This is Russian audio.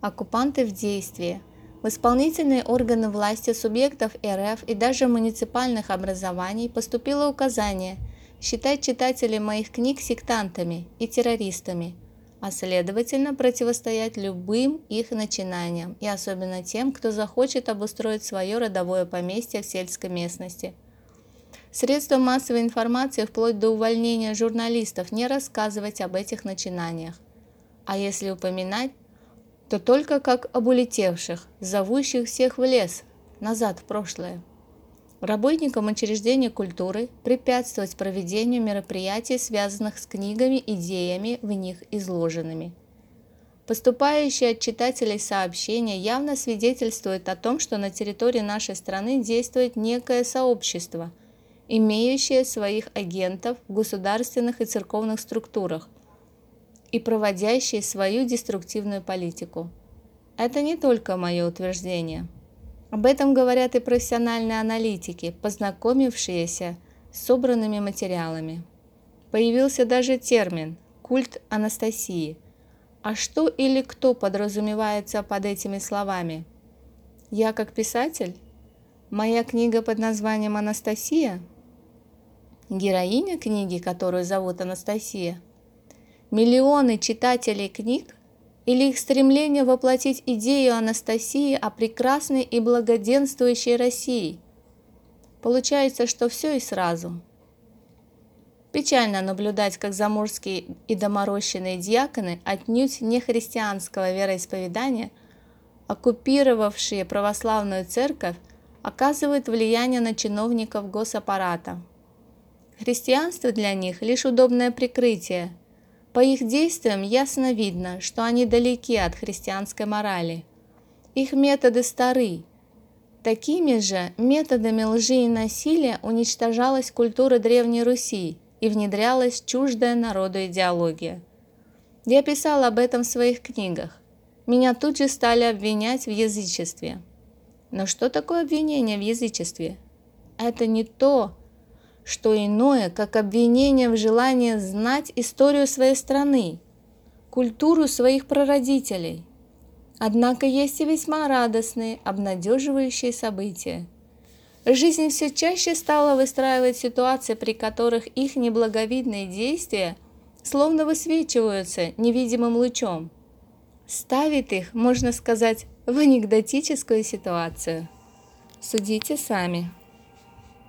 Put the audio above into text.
Оккупанты в действии. В исполнительные органы власти субъектов РФ и даже муниципальных образований поступило указание считать читателей моих книг сектантами и террористами, а следовательно противостоять любым их начинаниям и особенно тем, кто захочет обустроить свое родовое поместье в сельской местности – Средства массовой информации вплоть до увольнения журналистов не рассказывать об этих начинаниях. А если упоминать, то только как об улетевших, зовущих всех в лес, назад в прошлое. Работникам учреждения культуры препятствовать проведению мероприятий, связанных с книгами, идеями в них изложенными. Поступающие от читателей сообщения явно свидетельствуют о том, что на территории нашей страны действует некое сообщество – имеющие своих агентов в государственных и церковных структурах и проводящие свою деструктивную политику. Это не только мое утверждение. Об этом говорят и профессиональные аналитики, познакомившиеся с собранными материалами. Появился даже термин «культ Анастасии». А что или кто подразумевается под этими словами? Я как писатель? Моя книга под названием «Анастасия» героиня книги, которую зовут Анастасия, миллионы читателей книг или их стремление воплотить идею Анастасии о прекрасной и благоденствующей России. Получается, что все и сразу. Печально наблюдать, как заморские и доморощенные дьяконы, отнюдь не христианского вероисповедания, оккупировавшие православную церковь, оказывают влияние на чиновников госаппарата – Христианство для них лишь удобное прикрытие. По их действиям ясно видно, что они далеки от христианской морали. Их методы стары. Такими же методами лжи и насилия уничтожалась культура Древней Руси и внедрялась чуждая народу идеология. Я писал об этом в своих книгах. Меня тут же стали обвинять в язычестве. Но что такое обвинение в язычестве? Это не то, что иное, как обвинение в желании знать историю своей страны, культуру своих прародителей. Однако есть и весьма радостные, обнадеживающие события. Жизнь все чаще стала выстраивать ситуации, при которых их неблаговидные действия словно высвечиваются невидимым лучом. Ставит их, можно сказать, в анекдотическую ситуацию. Судите сами.